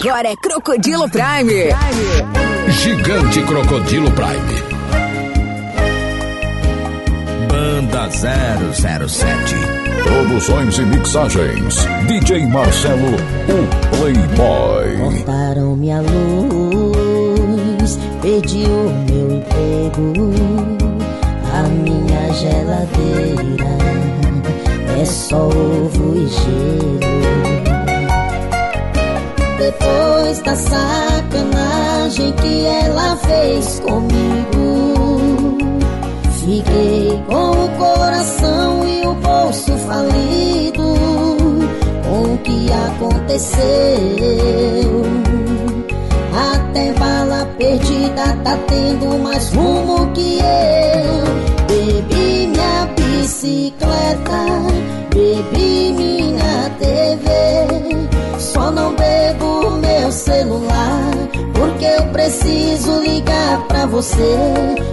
Agora é Crocodilo Prime. Gigante Crocodilo Prime. Banda 007. Produções e mixagens. DJ Marcelo, o Playboy. Cortaram minha luz, perdi o meu emprego. A minha geladeira é só ovo e gelo. Depois da sacanagem que ela fez comigo, fiquei com o coração e o bolso falido. Com o que aconteceu? Até bala perdida tá tendo mais rumo que eu. Bebi minha bicicleta, bebi minha TV. Só não meu celular, porque eu preciso ligar pra você.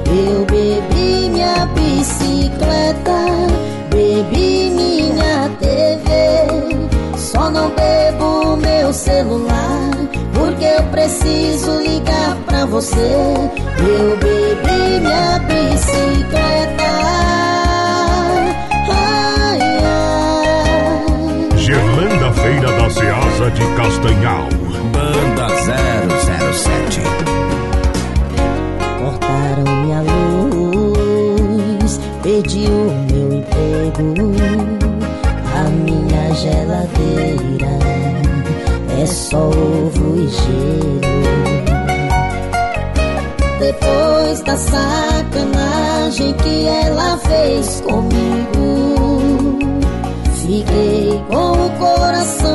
Eu bebi minha bicicleta, bebi minha TV. Só não bebo meu celular, porque eu preciso ligar pra você. Eu bebi minha bicicleta. Da Ceasa de Castanhal. Banda 007. Cortaram minha luz, perdi o meu emprego. A minha geladeira é só ovo e gelo. Depois da sacanagem que ela fez comigo, fiquei com o coração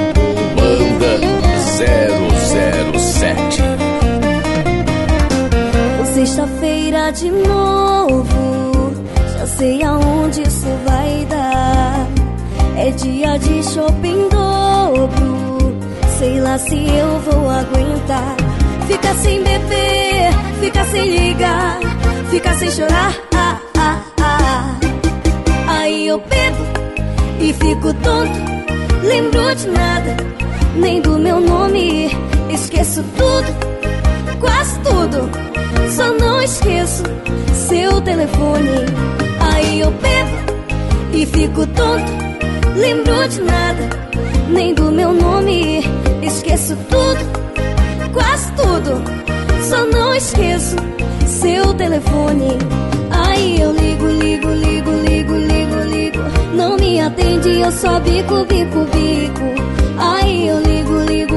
007. Sexta-feira de novo, já sei aonde isso vai dar. É dia de shopping dobro, sei lá se eu vou aguentar. Fica sem beber, fica sem ligar, fica sem chorar. Ah, ah, ah. Aí eu bebo e fico tonto, lembro de nada, nem do meu nome, esqueço tudo quase tudo. Só não esqueço seu telefone. Aí eu bebo e fico tonto. Lembro de nada, nem do meu nome. Esqueço tudo, quase tudo. Só não esqueço seu telefone. Aí eu ligo, ligo, ligo, ligo, ligo, ligo. Não me atende, eu só bico, bico, bico. Aí eu ligo, ligo,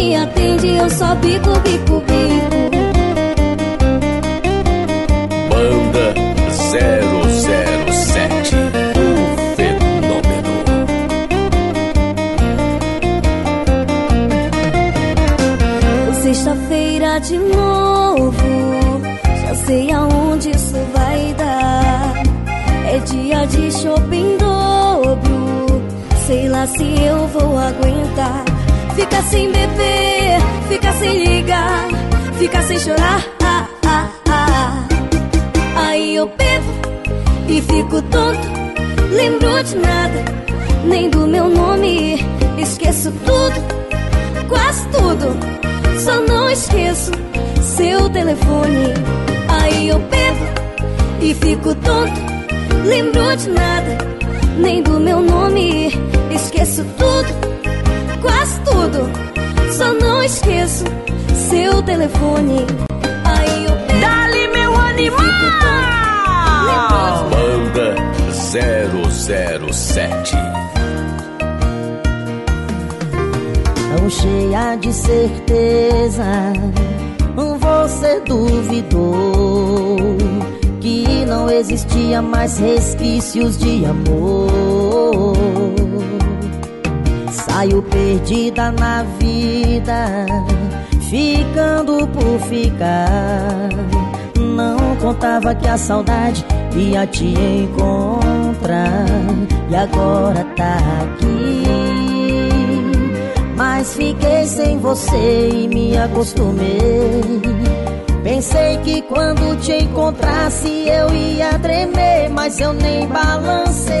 me atende, eu só bico, bico, bico. Banda 007. O fenômeno. Sexta-feira de novo, já sei aonde isso vai dar. É dia de shopping dobro, sei lá se eu vou aguentar. Fica sem beber, fica sem ligar, fica sem chorar. Aí eu bebo e fico tonto, lembro de nada, nem do meu nome, esqueço tudo, quase tudo. Só não esqueço seu telefone. Aí eu bebo e fico tonto, lembro de nada, nem do meu nome, esqueço tudo, não esqueço seu telefone. Aí eu bebo. Dali, meu animal! Banda 007. Tão cheia de certeza, você duvidou que não existia mais resquícios de amor. Saio perdida na vida, ficando por ficar. Não contava que a saudade ia te encontrar. E agora tá aqui. Mas fiquei sem você e me acostumei. Pensei que quando te encontrasse eu ia tremer, mas eu nem balancei.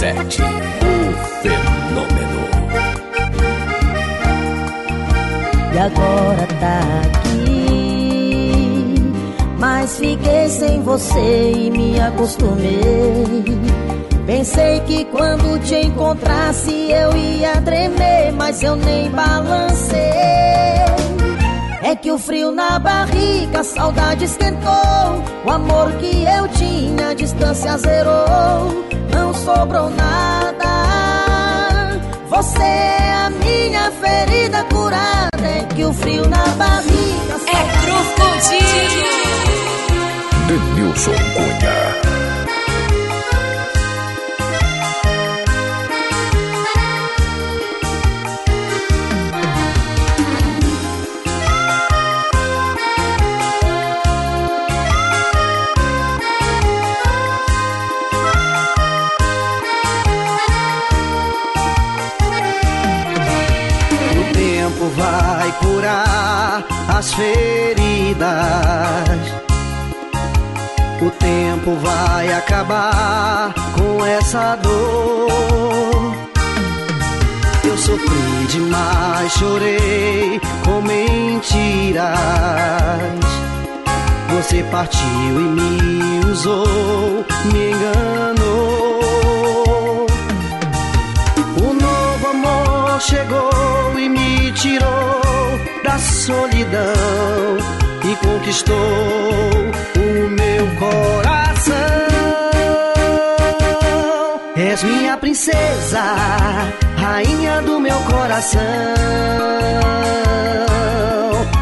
007. O fenômeno. E agora tá aqui. Mas fiquei sem você e me acostumei. Pensei que quando te encontrasse eu ia tremer, mas eu nem balancei. É que o frio na barriga, a saudade esquentou. O amor que eu tinha, a distância zerou. Sobrou nada. Você é a minha ferida curada. É que o frio na barriga. É crocodilo. Denilson Cunha. Curar as feridas. O tempo vai acabar com essa dor. Eu sofri demais, chorei com mentiras. Você partiu e me usou, me enganou. Chegou e me tirou da solidão e conquistou o meu coração. És minha princesa, rainha do meu coração.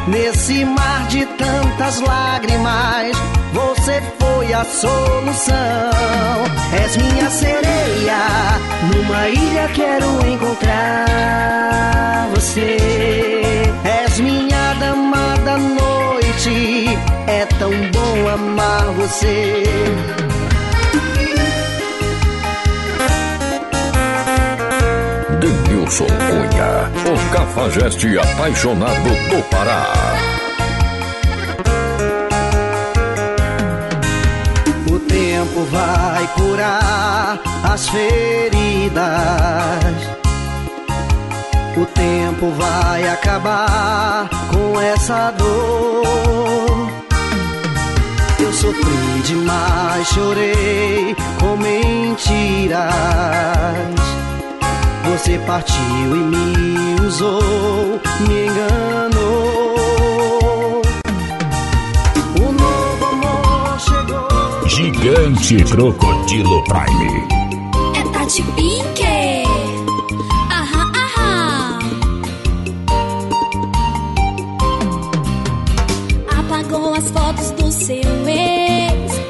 Nesse mar de tantas lágrimas, você foi a solução. És minha sereia, numa ilha quero encontrar você. És minha dama da noite, é tão bom amar você. Denilson Cunha. O cafajeste apaixonado do Pará. Tempo vai curar as feridas. O tempo vai acabar com essa dor. Eu sofri demais, chorei com mentiras. Você partiu e me usou, me enganou. Gigante Crocodilo Prime. É Tati Pink. Aham, aham. Apagou as fotos do seu ex.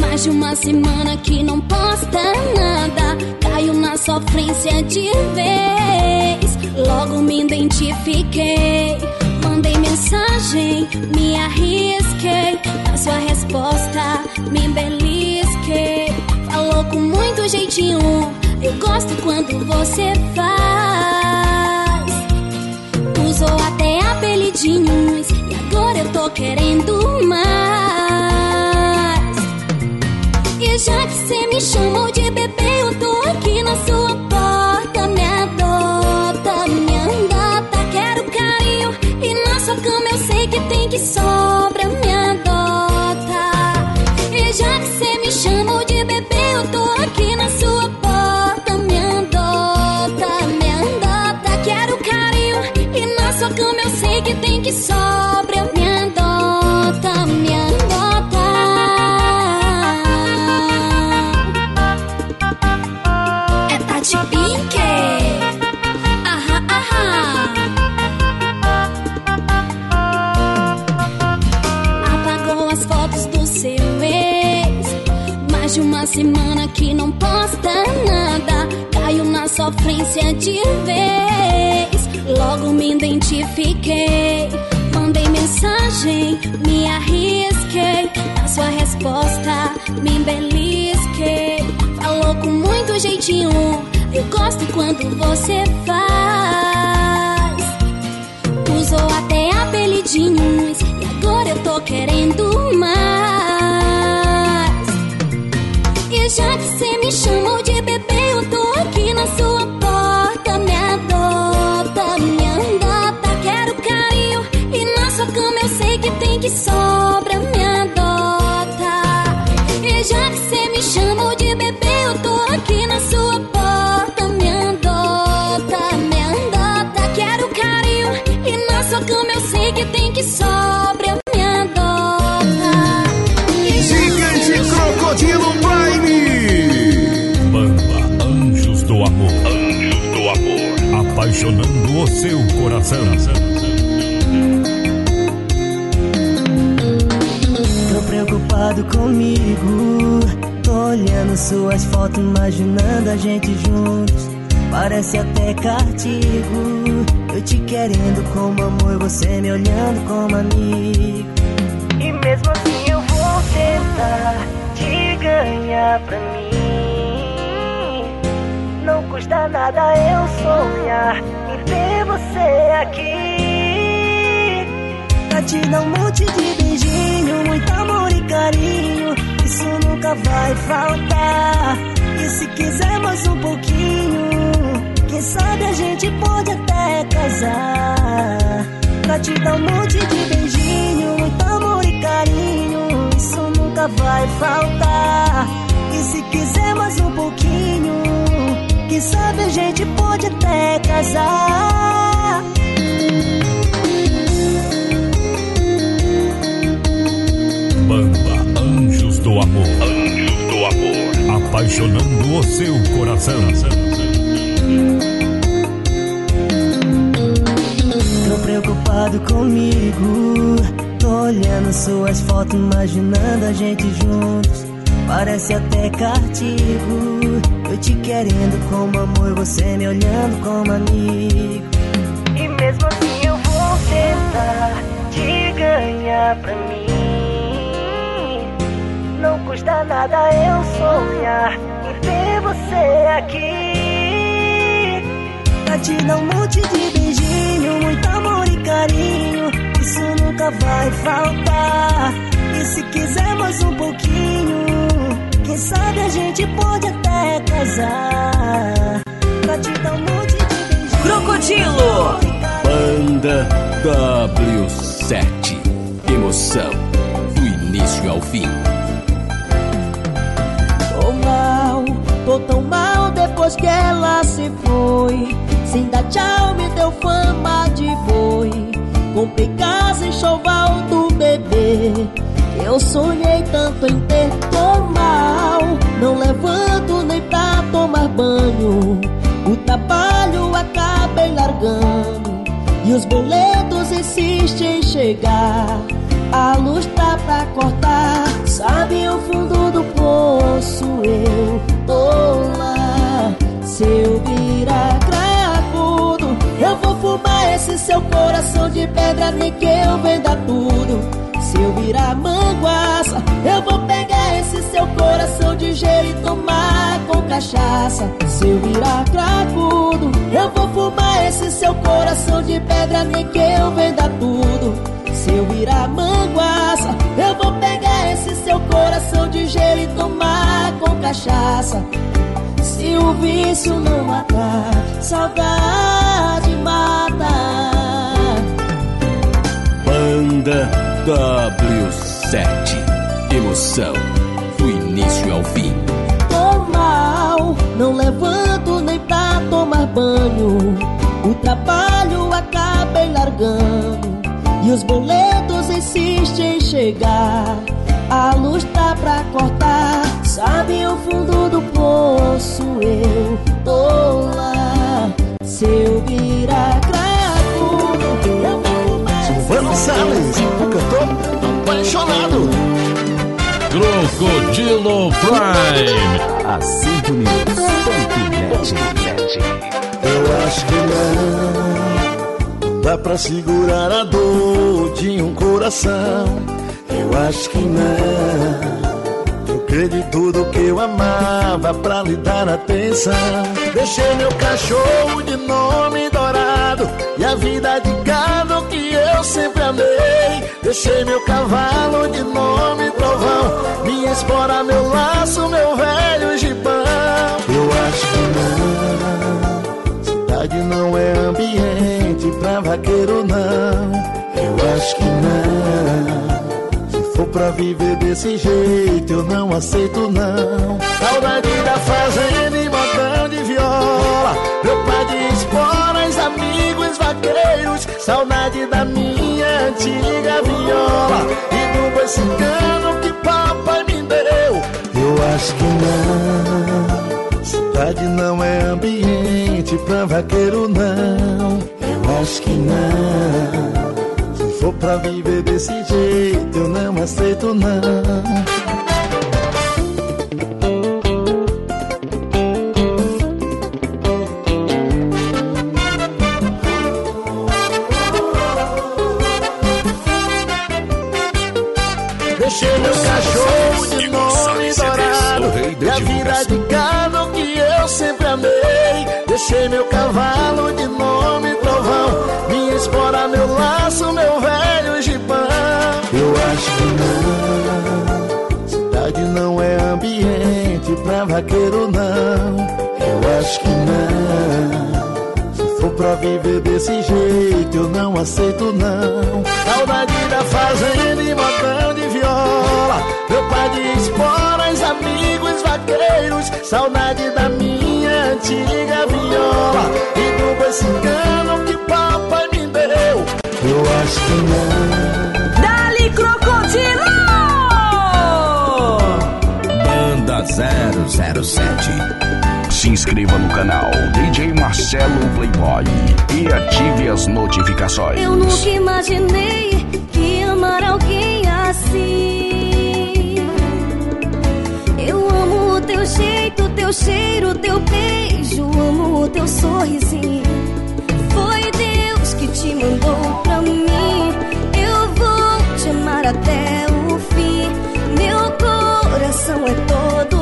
Mais de uma semana que não posta nada. Caiu na sofrência de vez. Logo me identifiquei. Mandei mensagem, me arrisquei fácil a resposta. Me belisque, falou com muito jeitinho. Eu gosto quando você faz. Usou até apelidinhos e agora eu tô querendo mais. E já que você me chamou de bebê, eu tô aqui na sua porta, me adota, me andota. Quero carinho e na sua cama eu sei que tem que sobra. Me semana que não posta nada. Caiu na sofrência de vez. Logo me identifiquei. Mensagem, me arrisquei. Na sua resposta, me belisquei. Falou com muito jeitinho. Eu gosto quando você faz. Usou até apelidinhos e agora eu tô querendo mais. E já que cê me chamou de bebê, Amor. Apaixonando o seu coração. Tô preocupado comigo. Tô olhando suas fotos, imaginando a gente juntos. Parece até cartigo. Eu te querendo como amor, você me olhando como amigo. E mesmo assim eu vou tentar te ganhar pra mim. Não custa nada eu sonhar você aqui. Pra te dar um monte de beijinho, muito amor e carinho. Isso nunca vai faltar. E se quiser mais um pouquinho, quem sabe a gente pode até casar. Pra te dar um monte de beijinho, muito amor e carinho. Isso nunca vai faltar. E se quiser mais um pouquinho, quem sabe a gente pode até casar. Do Amor. Anjos do Amor. Apaixonando o seu coração. Tô preocupado comigo. Tô olhando suas fotos, imaginando a gente juntos. Parece até cartigo. Eu te querendo como amor, você me olhando como amigo. E mesmo assim eu vou tentar te ganhar pra mim. Custa nada eu sonhar em ter você aqui. Pra te dar um monte de beijinho, muito amor e carinho. Isso nunca vai faltar. E se quiser mais um pouquinho, quem sabe a gente pode até casar. Pra te dar um monte de beijinho. Crocodilo. Banda W7. Emoção do início ao fim. Mal, tô tão mal depois que ela se foi. Sem dar tchau, me deu fama de boi. Comprei casa em choval do bebê. Eu sonhei tanto em ter, tô mal. Não levanto nem pra tomar banho. O trabalho acabei largando. E os boletos insistem em chegar. A luz tá pra cortar. Sabe o fundo do poço? Eu tô lá. Se eu virar cracudo, eu vou fumar esse seu coração de pedra, nem que eu venda tudo. Se eu virar manguaça, eu vou pegar esse seu coração de gelo e tomar com cachaça. Se eu virar cracudo, eu vou fumar esse seu coração de pedra, nem que eu venda tudo. Se eu virar manguaça, eu vou pegar esse seu coração de gelo e tomar com cachaça. Se o vício não matar, saudade mata. Banda W7 Emoção do início ao fim. Tô mal, não levanto nem pra tomar banho. O trabalho acabei largando. E os boletos insistem em chegar. A luz tá pra cortar. Sabe o fundo do poço? Eu tô lá. Se eu virar craco, eu Silvano Salles, o cantor apaixonado. Crocodilo Prime. A Eu acho que não. Dá pra segurar a dor de um coração. Eu acho que não. Troquei de tudo que eu amava pra lhe dar atenção. Deixei meu cachorro de nome dourado e a vida de gado que eu sempre amei. Deixei meu cavalo de nome trovão, minha espora, meu laço, meu velho gibão. Eu acho que não. Cidade não é ambiente pra vaqueiro, não. Eu acho que não. Se for pra viver desse jeito, eu não aceito, não. Saudade da fazenda e modão de viola. Meu pai de esporas, amigos vaqueiros. Saudade da minha antiga viola. E do boi que papai me deu. Eu acho que não. Cidade não é ambiente pra vaqueiro, não. Que não. Se for pra viver desse jeito, eu não aceito, não. Viver desse jeito, eu não aceito não. Saudade da fazenda e modão de viola. Meu pai de esporas, amigos vaqueiros. Saudade da minha antiga viola. E do boi cigano que papai me deu. Eu acho que não. Inscreva no canal DJ Marcelo Playboy e ative as notificações. Eu nunca imaginei que amar alguém assim. Eu amo o teu jeito, teu cheiro, teu beijo, amo o teu sorrisinho. Foi Deus que te mandou pra mim. Eu vou te amar até o fim. Meu coração é todo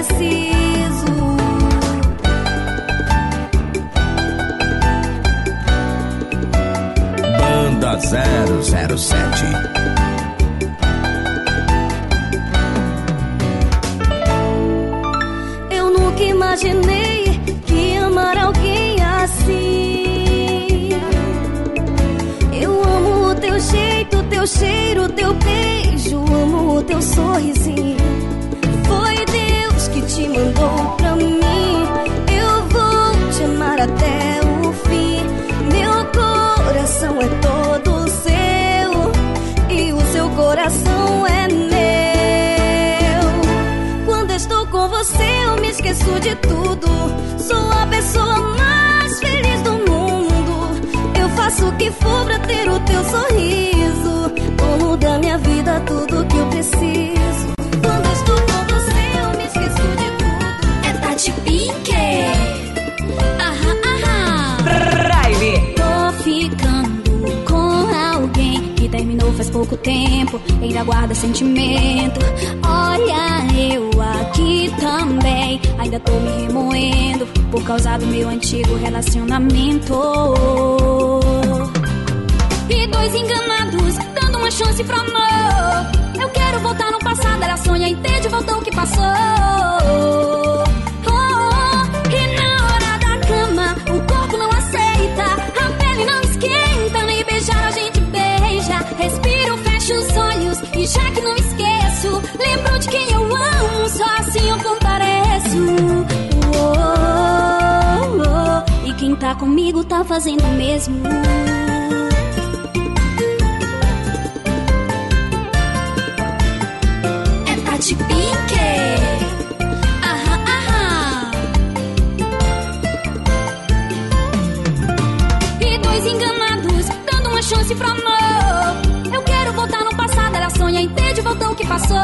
preciso. Banda 007. Eu nunca imaginei que amar alguém assim. Eu amo o teu jeito, teu cheiro, teu beijo, amo o teu sorrisinho. Pra mim. Eu vou te amar até o fim. Meu coração é todo seu e o seu coração é meu. Quando estou com você, eu me esqueço de tudo. Sou a pessoa mais feliz do mundo. Eu faço o que for pra ter o teu sorriso. Dono da minha vida, tudo que eu preciso. Faz pouco tempo, ainda guarda sentimento. Olha, eu aqui também, ainda tô me remoendo por causa do meu antigo relacionamento. E dois enganados, dando uma chance pro amor. Eu quero voltar no passado, ela sonha em ter de volta o que passou. E já que não esqueço, lembro de quem eu amo, só assim eu compareço. Oh, oh, oh, e quem tá comigo tá fazendo o mesmo. Passou.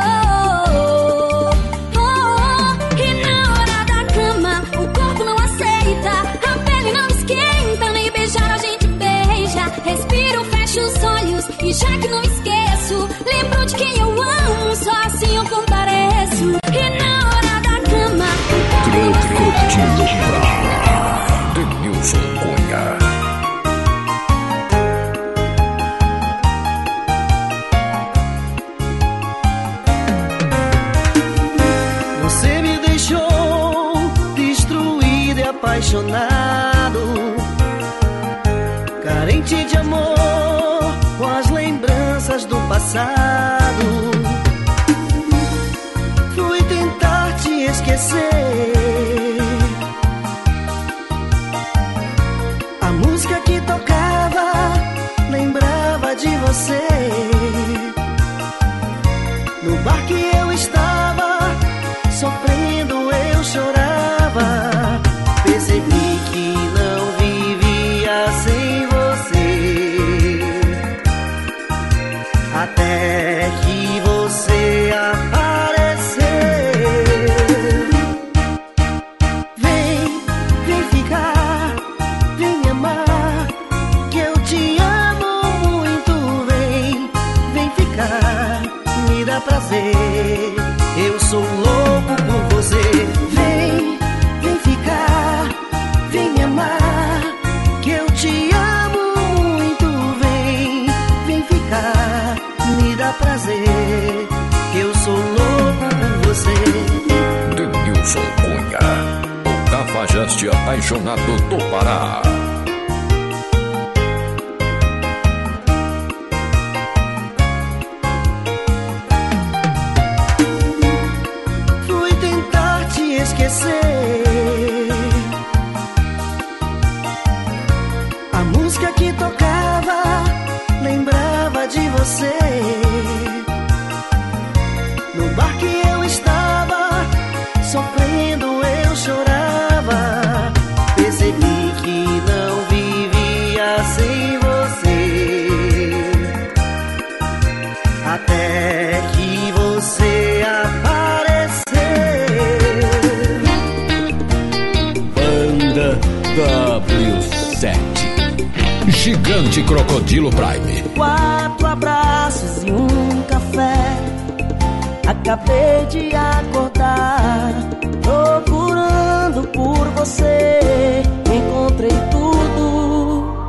Oh, e na hora da cama, o corpo não aceita, a pele não esquenta, nem beijar a gente beija. Respiro, fecho os olhos e já que não esqueço, lembro de quem eu amo, só assim eu compareço. E na hora da cama, o corpo não Crocodilo Eu sou louco por você. Vem, vem ficar, vem me amar. Que eu te amo muito. Vem, vem ficar, me dá prazer. Eu sou louco por você. Denilson Cunha. O cafajeste apaixonado do Pará. Crocodilo Prime. Quatro abraços e um café. Acabei de acordar, procurando por você. Encontrei tudo.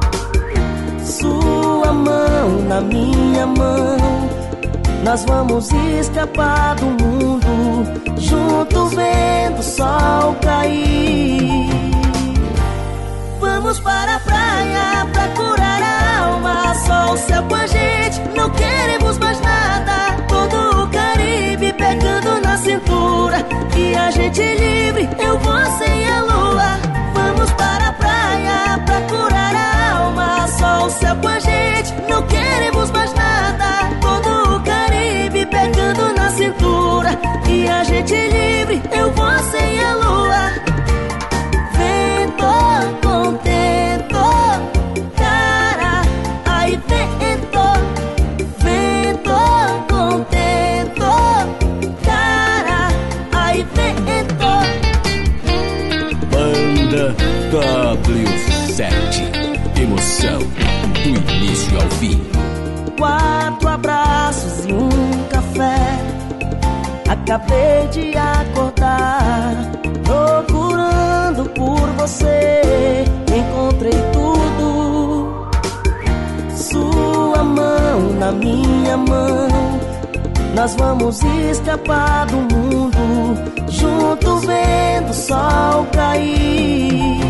Sua mão na minha mão. Nós vamos escapar do mundo, junto vendo o sol cair. Vamos para a praia pra curar a o céu com a gente, não Acabei de acordar, procurando por você. Encontrei tudo, sua mão na minha mão. Nós vamos escapar do mundo, junto vendo o sol cair.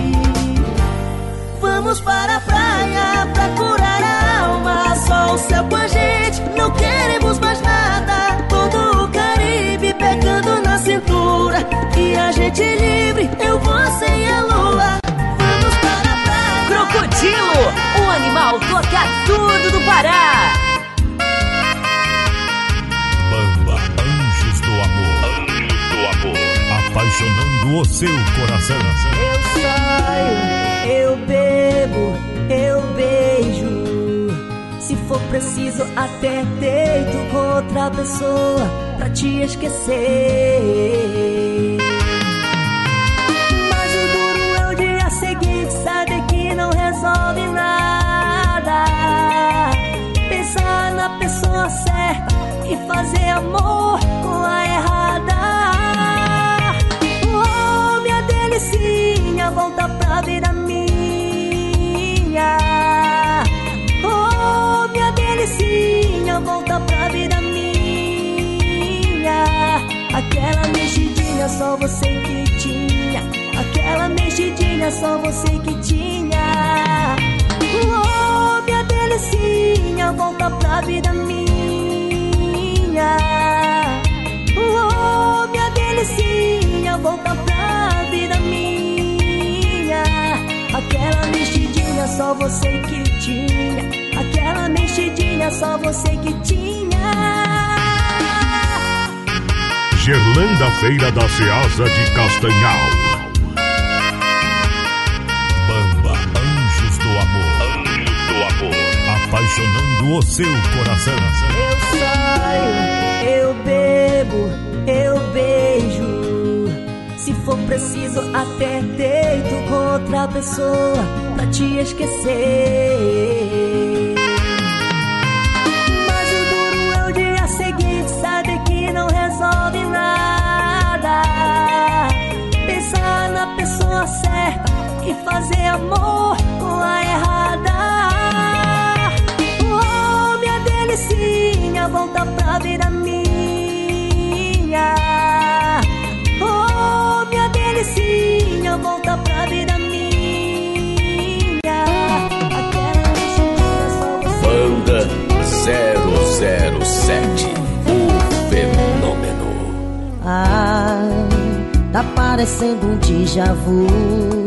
Vamos para a praia pra curar a alma. Só o céu com a gente, não queremos gente livre, eu, você e a lua. Vamos para a praia. Crocodilo, o animal toca tudo do Pará. Bamba Anjos do Amor. Anjos do Amor. Apaixonando o seu coração. Eu saio, eu bebo, eu beijo. Se for preciso, até deito com outra pessoa pra te esquecer. Só você que tinha. Aquela mexidinha, só você que tinha. Oh, minha delicinha, volta pra vida minha. Oh, minha delicinha, volta pra vida minha. Aquela mexidinha, só você que tinha. Aquela mexidinha, só você que tinha. Gerlanda Feira da Ceasa de Castanhal. Bamba Anjos do Amor. Anjos do Amor. Apaixonando o seu coração. Eu saio, eu bebo, eu beijo. Se for preciso, até deito com outra pessoa pra te esquecer. Fazer amor com a errada. Oh, minha delicinha, volta pra vida minha. Oh, minha delicinha, volta pra vida minha. Banda 007. O fenômeno. Ah, tá parecendo um déjà vu.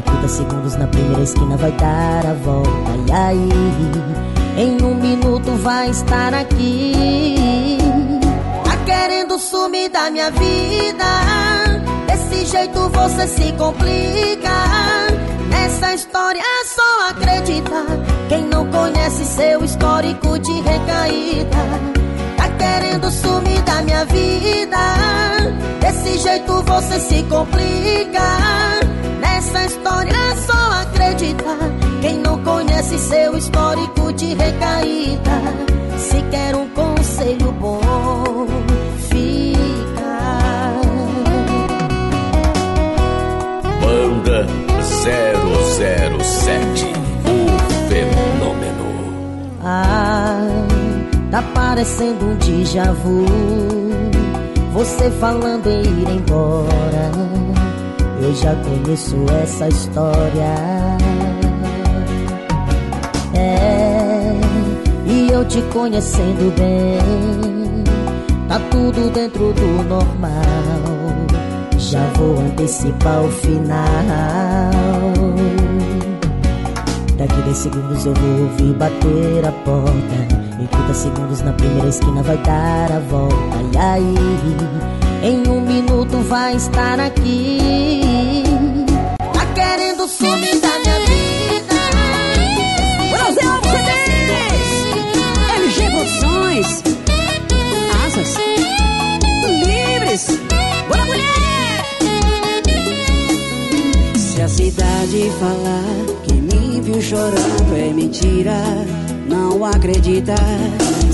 Em 30 segundos na primeira esquina vai dar a volta. E aí, em um minuto vai estar aqui. Tá querendo sumir da minha vida. Desse jeito você se complica. Nessa história é só acredita. Quem não conhece seu histórico de recaída. Tá querendo sumir da minha vida Desse jeito você se complica Nessa história é só acreditar Quem não conhece seu histórico de recaída Se quer um conselho bom Fica Banda 007. O fenômeno. Ah, tá parecendo um déjà vu Você falando em ir embora Eu já conheço essa história. É, e eu te conhecendo bem Tá tudo dentro do normal. Já vou antecipar o final. Daqui 10 segundos eu vou ouvir bater a porta. Em 30 segundos na primeira esquina vai dar a volta. E aí, em um minuto vai estar aqui. Tá querendo sumir da minha vida. Brasil CDs! LG Produções. Asas. Livres. Bora, mulher! Se a cidade falar que me viu chorando é mentira, não acredita.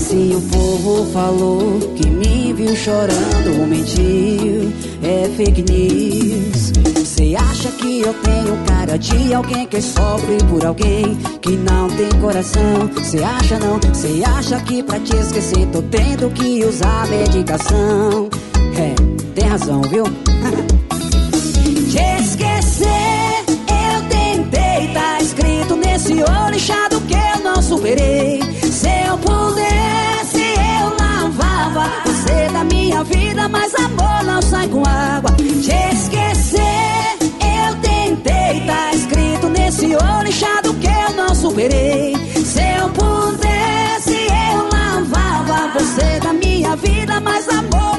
Se o povo falou que me viu chorando, mentiu, é fake news. Cê acha que eu tenho cara de alguém que sofre por alguém que não tem coração? Cê acha não? Cê acha que pra te esquecer tô tendo que usar medicação? É, tem razão, viu? Te esquecer, eu tentei, tá escrito nesse olho inchado que eu não superei. Se minha vida, mas amor não sai com água. Te esquecer, eu tentei, tá escrito nesse olho inchado que eu não superei. Se eu pudesse, eu lavava você da minha vida, mas amor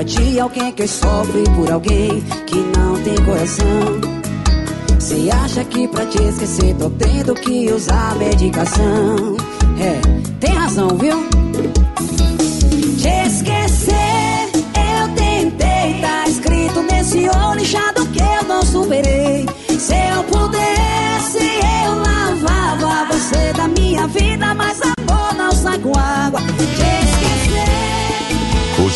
cara de alguém que sofre por alguém que não tem coração? Você acha que pra te esquecer tô tendo que usar medicação? É, tem razão, viu?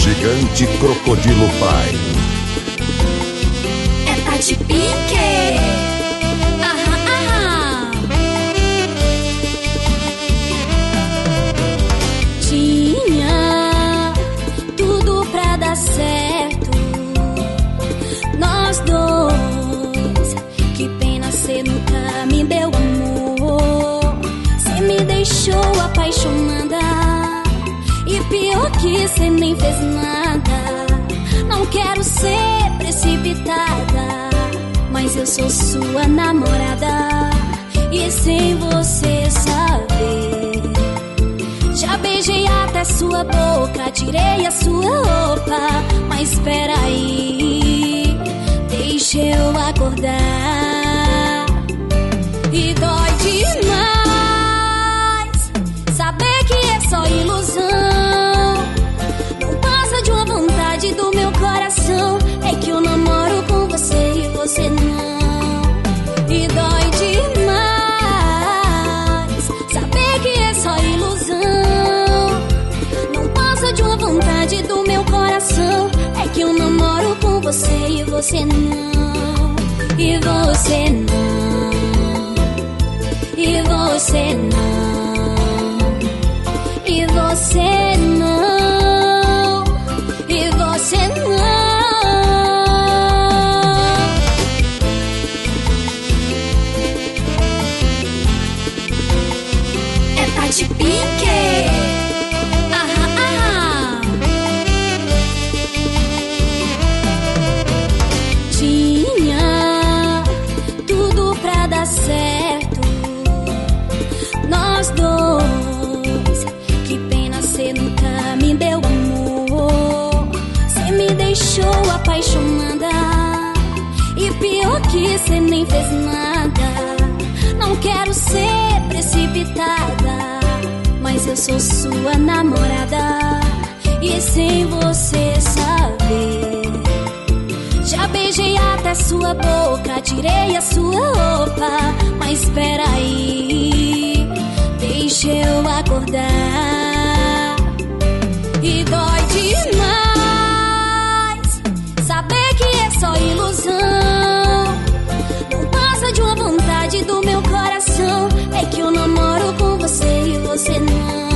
Gigante crocodilo pai. É Tati Pique. Fez nada. Não quero ser precipitada, mas eu sou sua namorada. E sem você saber, já beijei até sua boca, tirei a sua roupa. Mas espera aí, deixa eu acordar. E dói demais saber que é só ilusão. Você e você não. E você não. E você não. E você não. E você não. É Tati fez nada. Não quero ser precipitada. Mas eu sou sua namorada. E sem você saber. Já beijei até sua boca, tirei a sua roupa. Mas espera aí, deixa eu acordar. E dói demais vontade do meu coração. É que eu namoro com você e você não.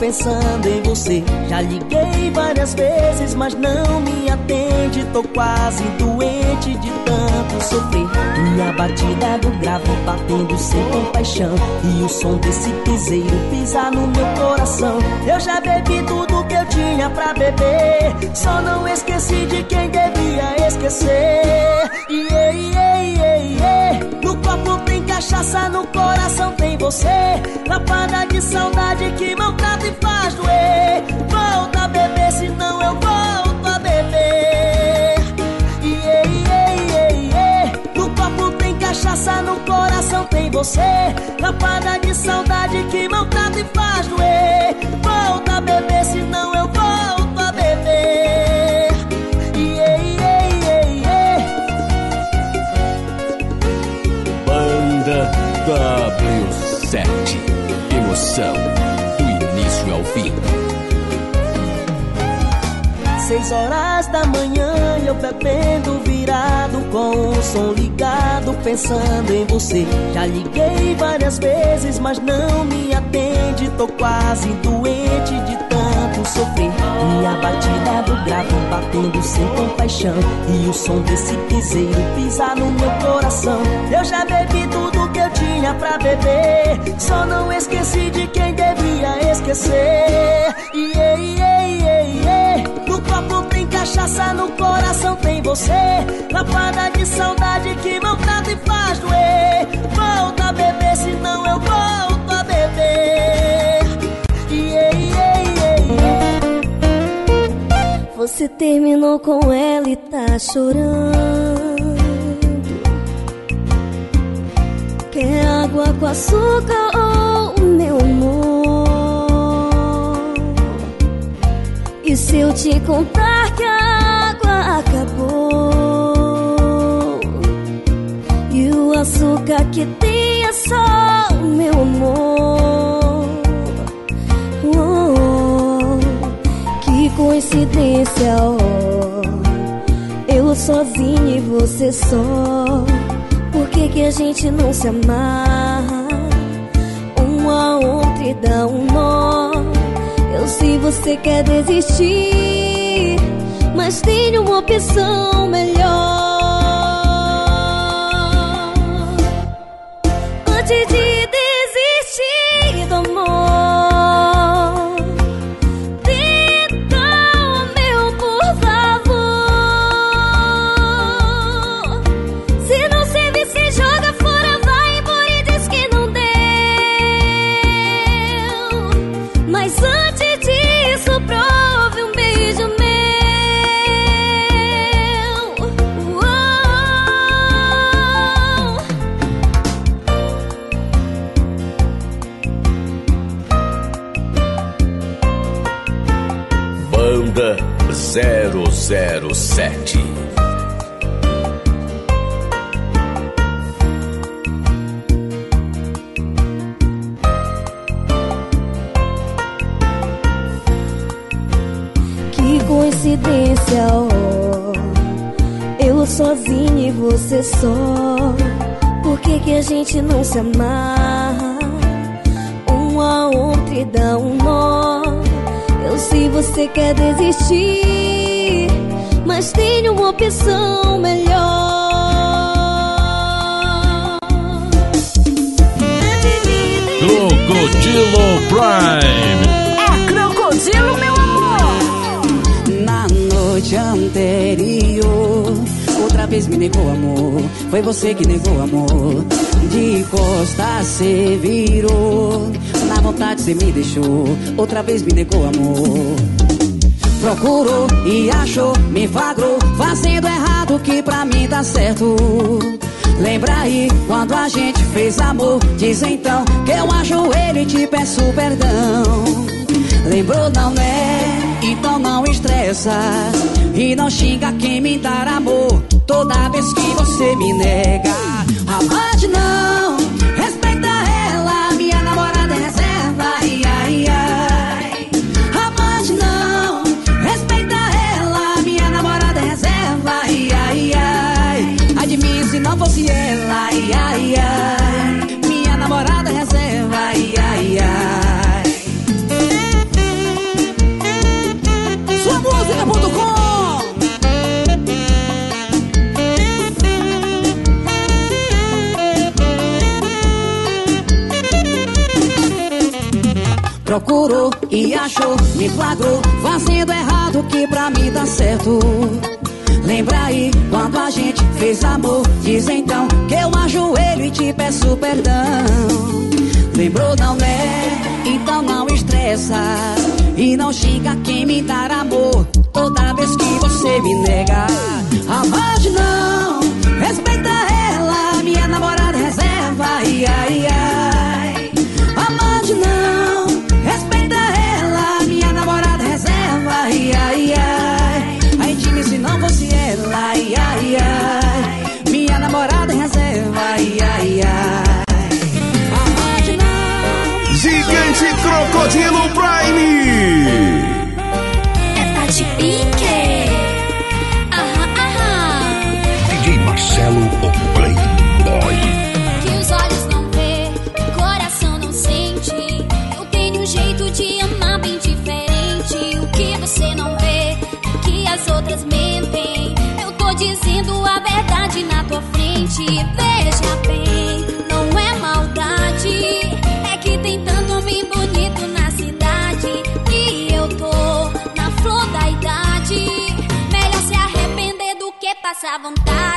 Pensando em você. Já liguei várias vezes mas não me atende. Tô quase doente de tanto sofrer. E a batida do grave batendo sem compaixão. E o som desse piseiro pisar no meu coração. Eu já bebi tudo que eu tinha pra beber. Só não esqueci de quem devia esquecer. Yeah, yeah, yeah, yeah. No copo tem cachaça, no coração tem você. Lapada de saudade que maltrata e faz doer. Volta a beber, senão eu volto a beber. Yeah, yeah, yeah, yeah. No copo tem cachaça, no coração tem você. Lapada de saudade que maltrata e faz doer. Volta a beber, senão Emoção do início ao fim. Seis horas da manhã eu bebendo virado com o som ligado pensando em você. Já liguei várias vezes mas não me atende. Tô quase doente de tanto sofrer. E a batida do grave batendo sem compaixão. E o som desse piseiro pisar no meu coração. Eu já bebi tudo que eu tinha pra beber Só não esqueci de quem devia esquecer yeah, yeah, yeah, yeah. No copo tem cachaça, no coração tem você Lapada de saudade que maltrata e faz doer Volta a beber, senão eu volto a beber yeah, yeah, yeah, yeah. Você terminou com ela e tá chorando. Quer água com açúcar ou meu amor? E se eu te contar que a água acabou? E o açúcar que tem é só o meu amor. Oh, que coincidência, oh. Eu sozinha e você só. Por que, que a gente não se amarra? Um a outro e dá um nó. Eu sei você quer desistir, mas tem uma opção melhor. Antes de sozinha e você só. Por que, que a gente não se amarra? Um a outro e dá um nó. Eu sei você quer desistir, mas tem uma opção melhor. Crocodilo Prime. É crocodilo, meu amor! Na noite anterior, vez me negou amor. Foi você que negou amor. De costas cê virou. Na vontade cê me deixou. Outra vez me negou amor. Procurou e achou, me flagrou, fazendo errado que pra mim dá certo. Lembra aí quando a gente fez amor? Diz então que eu ajoelho e te peço perdão. Lembrou não né? Então não estressa e não xinga quem me dar amor. Toda vez que você me nega, amante não, Procurou e achou, me flagrou, fazendo errado que pra mim dá certo. Lembra aí quando a gente fez amor? Diz então que eu ajoelho e te peço perdão. Lembrou, não é? Então não estressa. E não xinga quem me dar amor. Toda vez que você me nega. Amante Crocodilo Prime! É Tati Pique. Aham, aham. DJ Marcelo, o Playboy. Que os olhos não vê, o coração não sente. Eu tenho um jeito de amar bem diferente. O que você não vê, é que as outras mentem. Eu tô dizendo a verdade na tua frente. Veja passar vontade.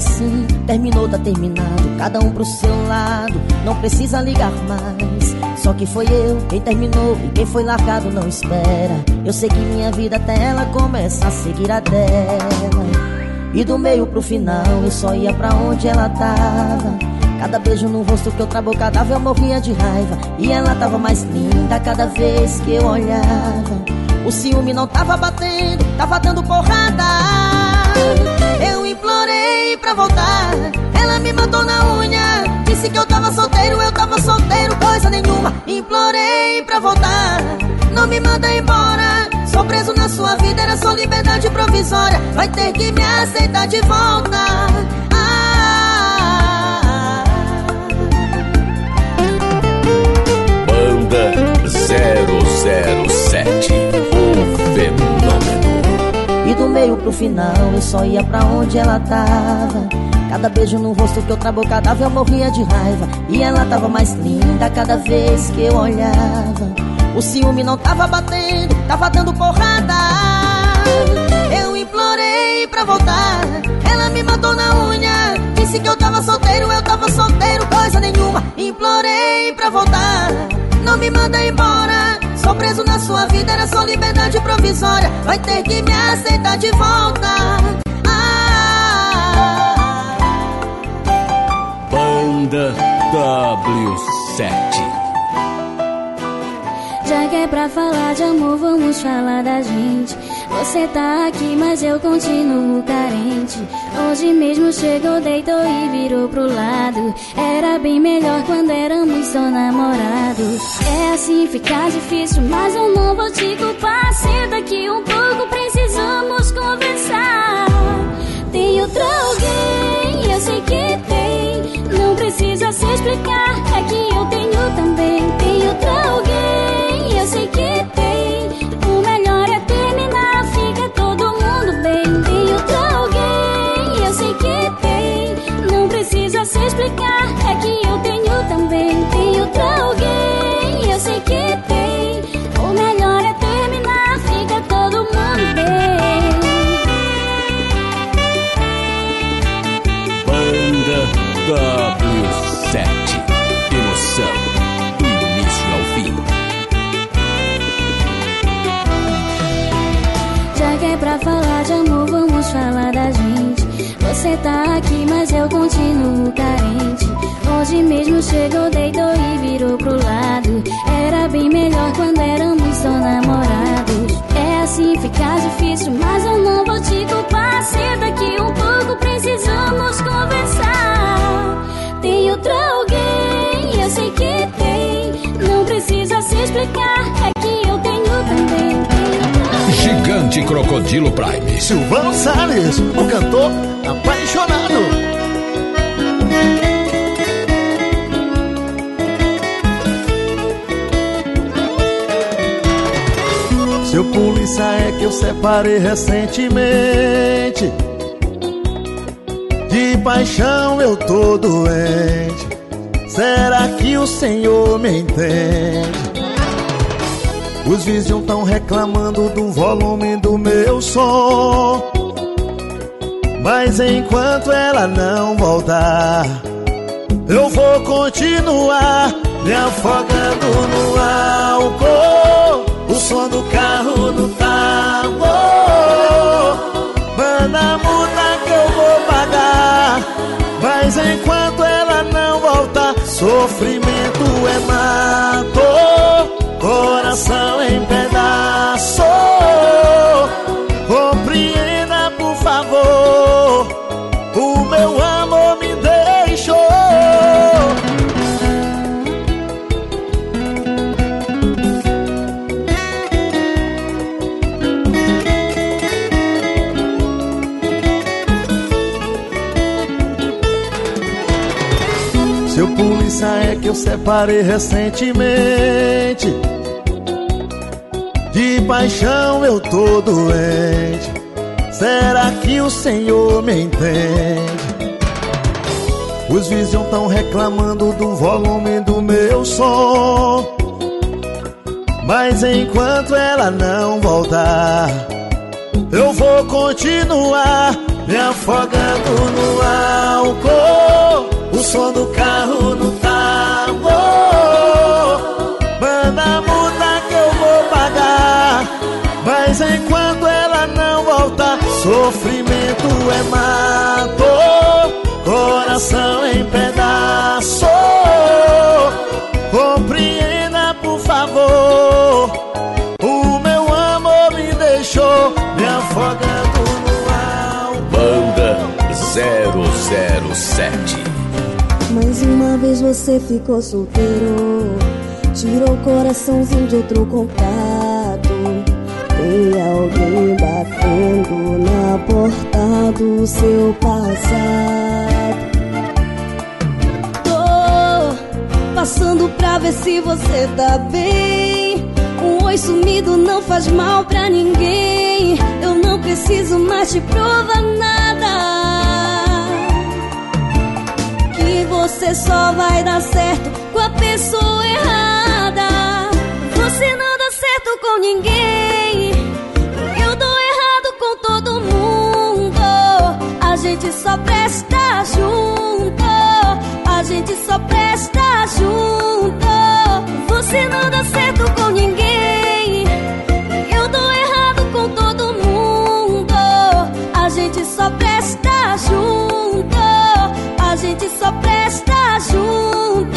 Assim, terminou, tá terminado. Cada um pro seu lado, não precisa ligar mais. Só que foi eu quem terminou e quem foi largado não espera. Eu sei que minha vida até ela começa a seguir a dela. E do meio pro final eu só ia pra onde ela tava. Cada beijo no rosto que eu trabocadava eu morria de raiva. E ela tava mais linda cada vez que eu olhava. O ciúme não tava batendo, tava dando porrada. Pra voltar, ela me matou na unha. Disse que eu tava solteiro, eu tava solteiro, coisa nenhuma. Implorei pra voltar, não me manda embora. Sou preso na sua vida, era só liberdade provisória. Vai ter que me aceitar de volta. Ah, Banda 007. Meio pro final eu só ia pra onde ela tava. Cada beijo no rosto que eu trabocadava eu morria de raiva. E ela tava mais linda cada vez que eu olhava. O ciúme não tava batendo, tava dando porrada. Eu implorei pra voltar, ela me matou na unha. Disse que eu tava solteiro, eu tava solteiro, coisa nenhuma. Implorei pra voltar, não me manda embora. Sou preso na sua vida, era só liberdade provisória. Vai ter que me aceitar de volta. Ah, Banda W7. Já que é pra falar de amor, vamos falar da gente. Você tá aqui, mas eu continuo carente. Hoje mesmo chegou, deitou e virou pro lado. Era bem melhor quando éramos só namorados. É assim, fica difícil, mas eu não vou te culpar. Senta aqui um pouco, precisamos tá aqui, mas eu continuo carente. Hoje mesmo chegou, deitou e virou pro lado. Era bem melhor quando éramos só namorados. É assim, fica difícil, mas eu não vou te culpar. Senta aqui um pouco, precisamos conversar. Tem outro alguém, eu sei que tem. Não precisa se explicar, Gigante Crocodilo Prime. Silvano Salles, o cantor apaixonado. Seu polícia é que eu separei recentemente. De paixão eu tô doente. Será que o Senhor me entende? Os vizinhos tão reclamando do volume do meu som. Mas enquanto ela não voltar, eu vou continuar me afogando no eu separei recentemente. De paixão eu tô doente. Será que o Senhor me entende? Os vizinhos tão reclamando do volume do meu som. Mas enquanto ela não voltar, eu vou continuar me afogando no álcool. O som do carro no sofrimento é mato, coração em pedaço. Compreenda, por favor. O meu amor me deixou me afogando no álcool. Banda 007. Mais uma vez você ficou solteiro Tirou o coraçãozinho de outro contato Alguém batendo na porta do seu passado Tô passando pra ver se você tá bem Um oi sumido não faz mal pra ninguém Eu não preciso mais te provar nada que você só vai dar certo com a pessoa errada. Você não dá certo com ninguém. Gente só presta junto. A gente só presta junto. Você não dá certo com ninguém. Eu dou errado com todo mundo. A gente só presta junto. A gente só presta junto.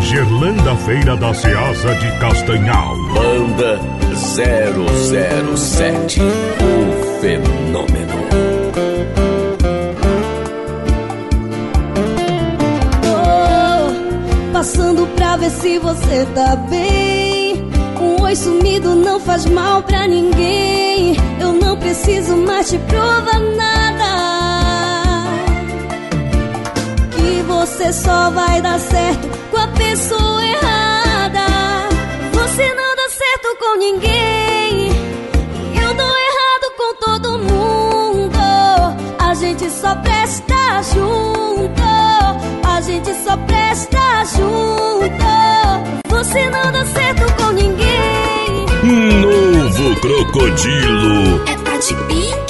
Gerlanda Feira da Ceasa de Castanhal. Banda 007. O fenômeno. Oh, passando pra ver se você tá bem. Um oi sumido não faz mal pra ninguém. Eu não preciso mais te provar nada. Que você só vai dar certo com a pessoa errada. Você não dá certo com ninguém. Gente só presta junto. A gente só presta junto. Você não dá certo com ninguém. Novo Crocodilo. É Tati Pink. Aham,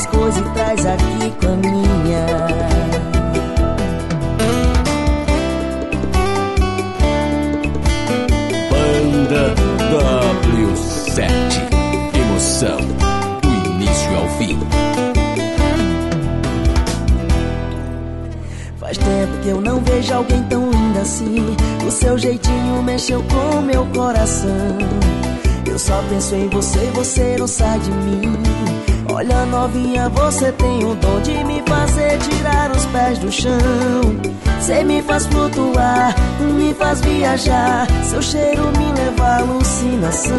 Suas coisas e traz aqui com a minha. Banda W7. Emoção. Do início ao fim. Faz tempo que eu não vejo alguém tão linda assim. O seu jeitinho mexeu com meu coração. Eu só penso em você, você não sai de mim. Olha novinha, você tem o dom de me fazer tirar os pés do chão. Você me faz flutuar, me faz viajar, seu cheiro me leva à alucinação.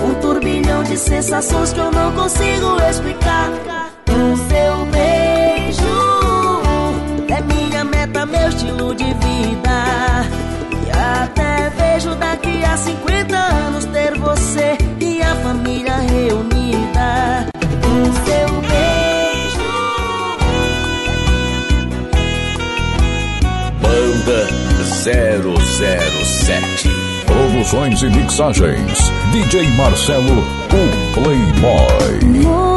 Um turbilhão de sensações que eu não consigo explicar. O seu beijo é minha meta, meu estilo de vida. E até vejo daqui a 50 anos ter você produções e mixagens. DJ Marcelo, o Playboy.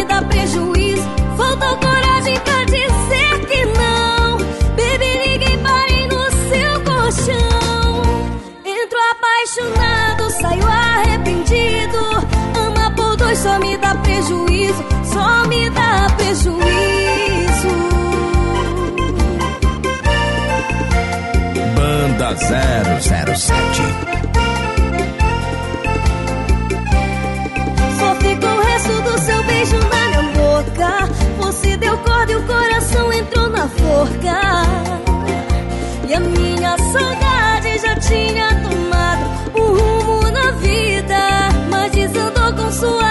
me dá prejuízo. Faltou coragem pra dizer que não. Bebe, ninguém parei no seu colchão. Entro apaixonado, saio arrependido. Ama por dois só me dá prejuízo. Só me dá prejuízo. Banda 007 enforcar. E a minha saudade já tinha tomado o rumo na vida, mas desandou com sua